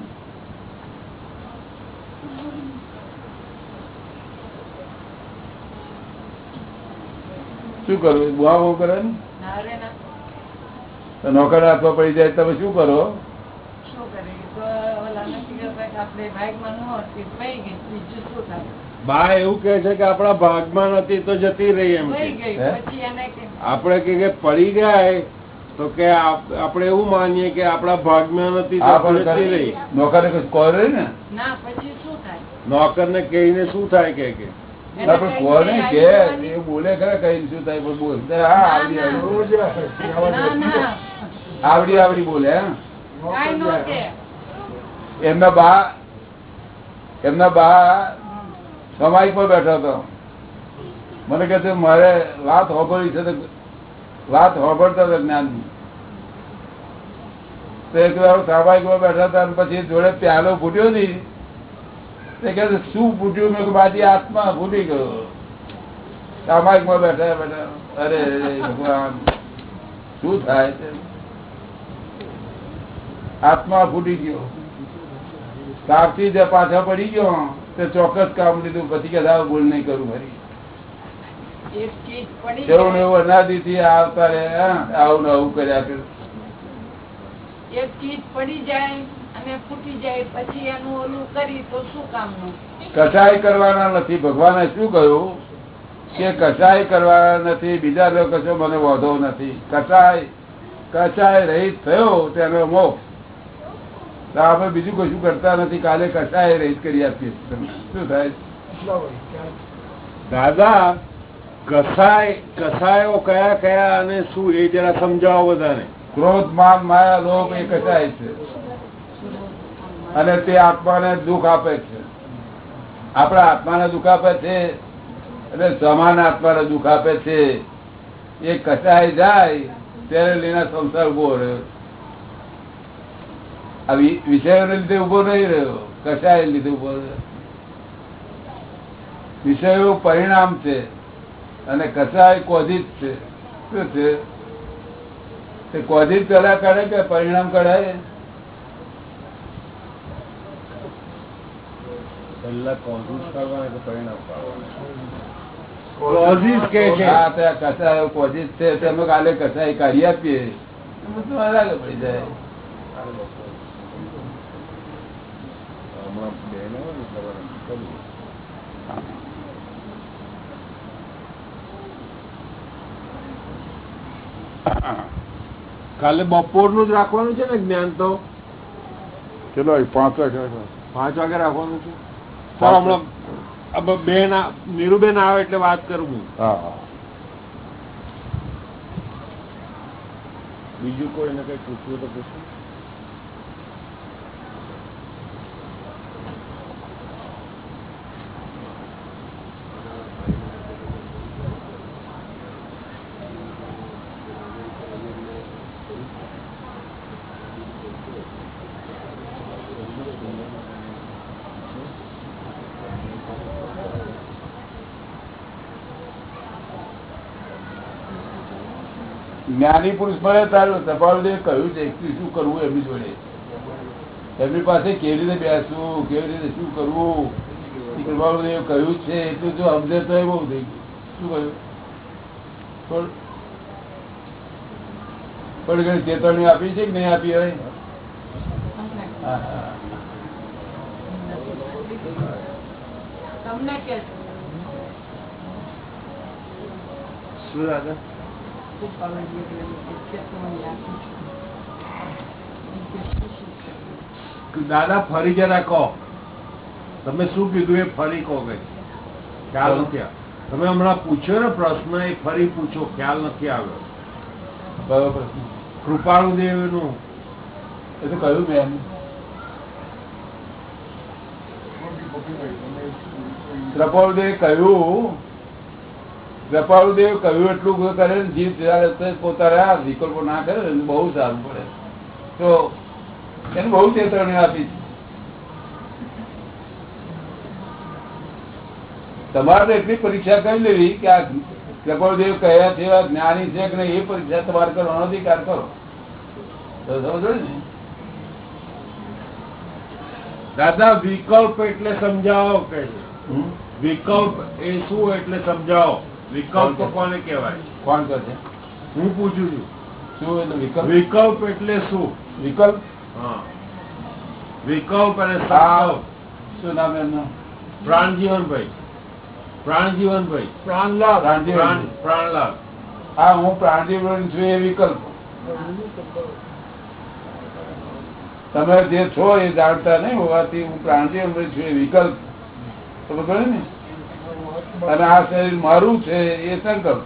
શું કરવું? બુવા બૂમ કરવાની? તો નોકર આપવા પડી જાય તમે શું કરો? શું કરીએ તો ઓલા નથી કહેતા કે આપણે ભાગમાં ન હતી વહી ગઈ? બીજું શું થાય? બા એવું કે છે કે આપણા ભાગમાં નથી તો જતી રહી એમ વહી કે. ગઈ હે? પછી એને કે? આપણે કે પડી જાય તો કે આપણે એવું માનીએ કે આપણા ભાગમાં નથી જતી રહી. નોકરે ને? ના પછી શું થાય? નોકરને કહીને શું થાય કે કે? કઈ કે બોલે ખરા કઈ શું થાય પણ બોલ. હા આવડી. આવડી બોલે એમના બા એમના બા સમાજ પર બેઠો હતો. મને કહે છે મારે વાત હોભળી છે વાત હોભળતો હતા જ્ઞાન તો એક વાર બેઠા હતા પછી જોડે પ્યાલો ફૂટ્યો નહીં. તે કહે છે, શું ફૂટ્યું? મેં મારી આત્મા ફૂટી ગયો. સામાયિકમાં બેઠા બેઠા અરે ભગવાન શું થાય છે? આત્મા ફૂટી ગયો. તારથી જે પાછા પડી ગયો તે ચોક્કસ કામ લીધું. પછી કે ભૂલ નહીં કરું ફરી એક એવું ને જાય આવતા રે આવું આવું કર્યા કરે એક ચીજ પડી જાય અને ફૂટી જાય પછી એનું ઓલું કરી તો શું કામનું? કસાય કરવાના નથી. ભગવાને શું કહ્યું? કે કસાય કરવાના નથી બીજા લોકો કશો મને વાંધો નથી. કસાય કસાય રહિત થયો તેનો મોક્ષ તો આપણે બીજું કશું કરતા નથી. કાલે કસાય રહિત કરી આપીએ. શું થાય? દાદા, કસાય, કસાયો કયા કયા અને શું? એ જરા સમજાવો બધાને. ક્રોધ, માન, માયા, લોભ એ કસાય છે. અને તે આત્માને દુઃખ આપે છે. આપણા આત્માને દુઃખ આપે છે એટલે સમાન આત્માને દુઃખ આપે છે. એ કસાય જાય, ત્યારે લઈને સંસાર ઊભો રહ્યો વિષયોને લીધે ઊભો નહીં રહ્યો કશાય લીધે ઊભો વિષયો પરિણામ છે અને કશાય કોધિત છે શું છે તે કોઝિજ પેલા કાઢે કે પરિણામ કઢાય પેલા કોઝિસ કરવાના કે પરિણામ કોઝિસ કે છે હા તે કસાય કોઝિજ છે તેમ કાલે કસાય કાઢી આપીએ અલગ પડી જાય હમણાં બેન આવે ને સવારે કરીએ. કાલે બપોરનું જ રાખવાનું છે ને જ્ઞાન તો? ચલો પાંચ વાગે પાંચ વાગે રાખવાનું છે? ચાલો હમણાં अब બેન નીરુબેન આવે એટલે વાત કરું હા. બીજું બીજું કોઈને કઈ પૂછવું તો પૂછવું જ્ઞાની પુરુષ મળે તારું સફાળદેવ કહ્યું છે શું કરવું એમની જોડે? એમની પાસે કેવી રીતે બેસવું કેવી રીતે શું કરવું? કૃપાળુદેવ કહ્યું છે એટલું જો સમજે તો એ બહુ થઈ ગયું. શું કહ્યું? પણ ઘણી ચેતવણી આપી છે કે નહીં આપી હોય હા, હા. તમને કે શું દાદા ફરી જરા કહો. તમે શું કીધું એ ફરી કહો કઈ. ખ્યાલ નથી તમે હમણાં પૂછ્યો ને પ્રશ્ન એ ફરી પૂછો. ખ્યાલ નથી આવ્યો. કયો પ્રશ્ન? કૃપાળુદેવનું એ તો કહ્યું મેં. કૃપાળુદેવ કહ્યું કૃપાળુદેવ કહ્યું એટલું કરે ને જીવ જયારે પોતાના વિકલ્પો ના કરે ને બહુ સારું પડે. તો એને બહુ ચેતવણી આપી તમારે એટલી પરીક્ષા કરી લેવી કે આ કૃપાળુદેવ કયા છે જ્ઞાની છે કે નહીં એ પરીક્ષા તમારે કરવાનો અધિકાર કરો. તો સમજો ને? દાદા વિકલ્પ એટલે સમજાવો કે? વિકલ્પ એ શું એટલે સમજાવો? વિકલ્પ? કોને કહેવાય? કોણ કહે છે? હું પૂછું છું. શું એટલે વિકલ્પ? વિકલ્પ એટલે શું? વિકલ્પ? હા. વિકલ્પ અને સાવ. શું નામ એમનું? પ્રાણજીવનભાઈ. પ્રાણજીવનભાઈ. પ્રાણલાલ. પ્રાણજીવન. પ્રાણ પ્રાણલાલ. હા હું પ્રાણજીવન છું એ વિકલ્પ. તમે જે છો એ જાણતા નહીં હોવાથી હું પ્રાણજીવન છું એ વિકલ્પ. ખબર પડે ને અને આ શરીર મારું છે એ સંકલ્પ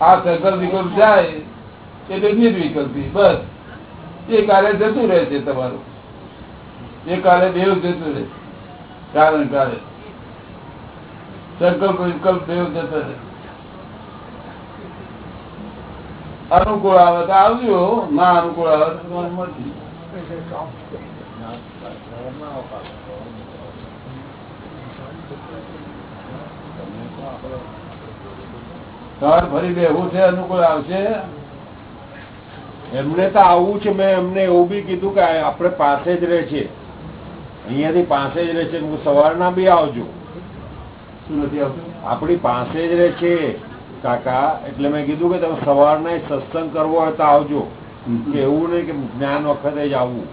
આ સંકલ્પ વિકલ્પ જાય એટલે નિર્વિકલ્પી બસ. એ કાલે જતું રહે છે તમારું. એ કાલે દેવ જતું રહે કારણ કાલે. સંકલ્પ વિકલ્પ દેવ જતો રહે. અનુકૂળ આવે તો આવજો, ના અનુકૂળ આવે તો તમારે મરજી ફરી બેહવું છે અનુકૂળ આવશે? એમને તો આવું છે મેં એમને એવું બી કીધું કે આપણે પાસે જ રહે છે. અહીંયાથી પાસે જ રહે છે હું સવારના બી આવજો. શું નથી આવતું? આપણી પાસે જ રહે છે કાકા. એટલે મેં કીધું કે તમે સવારના સત્સંગ કરવો હોય તો આવજો. કે એવું નહીં કે જ્ઞાન વખતે જ આવવું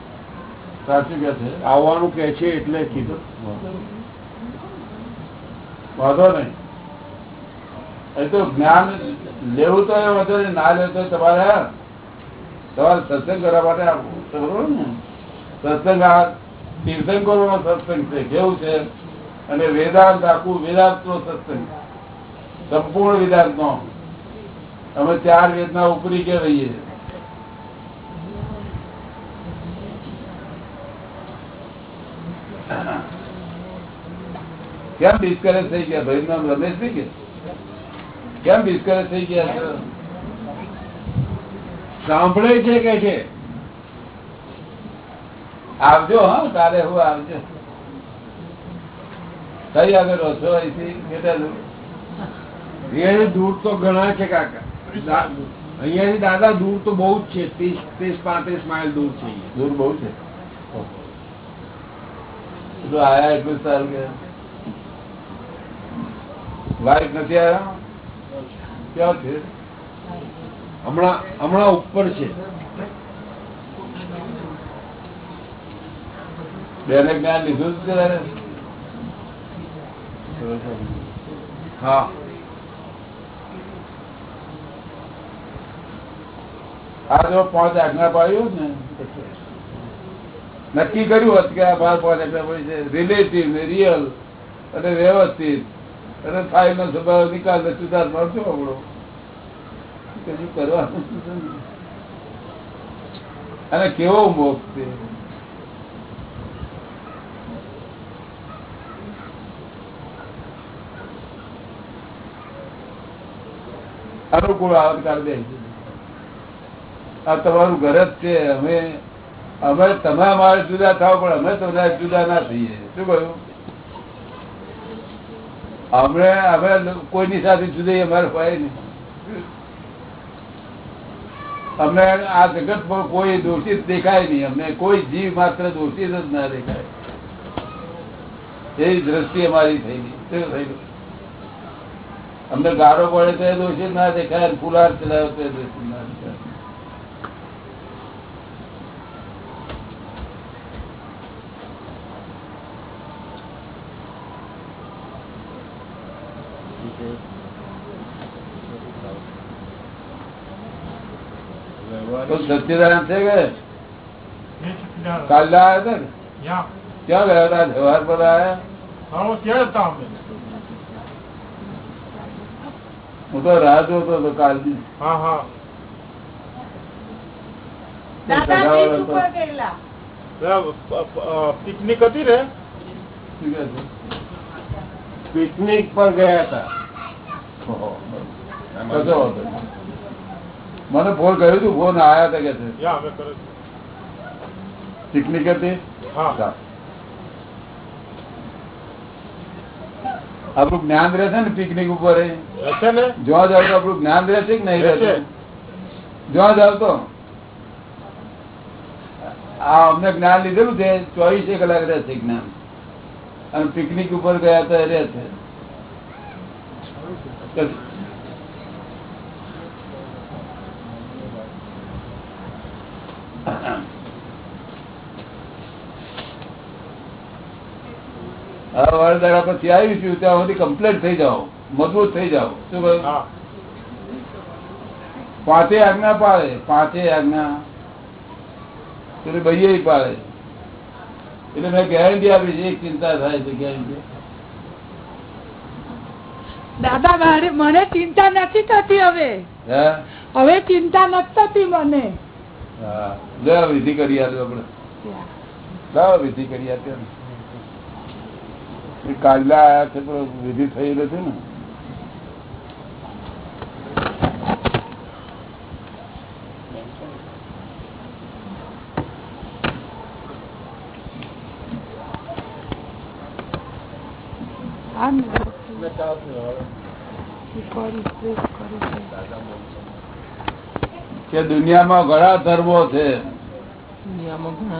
સાચું કે છે. આવવાનું કે છે એટલે કીધું. વાંધો નહીં. એ તો જ્ઞાન લેવું તો એ ના લેવું તો તમારે તમારે સત્સંગ કરવા માટે આપવું બરોબર ને. સત્સંગ આ તીર્થંકરોનો સત્સંગ છે, કેવું છે? અને વેદાંત આખું વેદાંત નો સત્સંગ. સંપૂર્ણ વેદાંત નો અમે ચાર વેદના ઉપરી કે રહીએ. કેમ ડિસ્કરેજ થઈ ગયા? ભાઈ નામ રમેશ થઈ ગયા કેમ ડિસ્કરેજ થઈ ગયા છો? સાંભળે છે કે છે? આવજો હા તારે હું આવજો. કઈ આગળ રહો અહીંથી કેટલા દૂર? તો. ઘણા છે કાકા. અહીંયાથી દાદા દૂર તો બહુ જ છે. ત્રીસ ત્રીસ પાંત્રીસ માઇલ દૂર છે દૂર બહુ છે. આયા એટલું સારું કે? વાઇફ નથી આવ્યા ક્યાં છે? હમણાં હમણાં ઉપર છે. બેને જ્ઞાન લીધું છે તારે? હા. આ જો પાંચ આજ્ઞા પાડ્યું ને, નક્કી કર્યું હતું કે આ બાર પાંચ આજ્ઞા પડી છે. રિલેટિવ રિયલ અને વ્યવસ્થિત. અને ફાઇલ નો સ્વભાવ નિકાલ ને સુધાર મળતો આપણો કશું કરવાનું અને કેવો મોક્ષ છે? અનુકૂળ આવતકાળ દે. આ તમારું ઘર જ છે. અમે અમે તમે અમારે જુદા થાવ પણ અમે તમને જુદા ના થઈએ. શું કહ્યું? અમે અમે કોઈની સાથે જુદી, અમારે હોય નહીં. અમને આ જગત પર કોઈ દોષિત દેખાય નહીં. અમને કોઈ જીવ માત્ર દોષિત જ ના દેખાય. એવી દ્રષ્ટિ અમારી થયેલી શું થયેલું અમને ગારો પડે તો દોષિત ના દેખાય ફુલાર ચલાવે તો દોષિત ના દેખાય. તો છે કે કાલે આવ્યા હતા ને? ક્યાં ગયા હતા? જવાહર પર આવ્યા? હા, હતા અમે. હું તો રાહ જોતો હતો કાલની હા પિકનિક હતી ને? પિકનિક પર ગયા હતા ઓહો, બરાબર. કશો વાંધો નહીં. મને ફોન કર્યું હતું ફોન આયા હતા કે છે. પિકનિક હતી? આપણું જ્ઞાન રહેશે ને પિકનિક ઉપર? જ્યાં જાવ તો આપણું જ્ઞાન રહેશે કે નહીં રહેશે. જોવા જ્યાં જાવ તો? આ અમને જ્ઞાન લીધેલું છે ચોવીસે કલાક રહેશે જ્ઞાન. અને પિકનિક ઉપર ગયા તો રહે છે હવે વડોદરા પછી આવીશું ત્યાં સુધી કમ્પ્લીટ થઈ જાઓ. મજબૂત થઈ જાઓ. શું કહ્યું પાંચે આજ્ઞા પાડે પાંચે આજ્ઞા. એટલે ભાઈએ પાડે. એટલે મેં ગેરંટી આપી છે એક ચિંતા થાય છે ગેરંટી દાદા મારે મને ચિંતા નથી થતી હવે. હે? હવે ચિંતા નથી થતી મને. હા. આ વિધિ કરી આપ્યો આપણે લાવો વિધિ કરી આપ્યો ને. એ કાલે આયા છે પણ વિધિ થઈ નથી ને હા ને. કરીશ, કરીશ, કરીશ. કે દુનિયામાં ઘણા ધર્મો છે.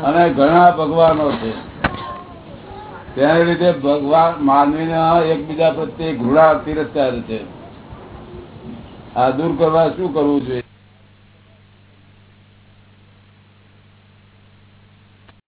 અને ઘણા ભગવાનો છે. તેને લીધે ભગવાન માનવીને એકબીજા પ્રત્યે ઘૃણા તિરસ્કાર છે. આ દૂર કરવા શું કરવું જોઈએ?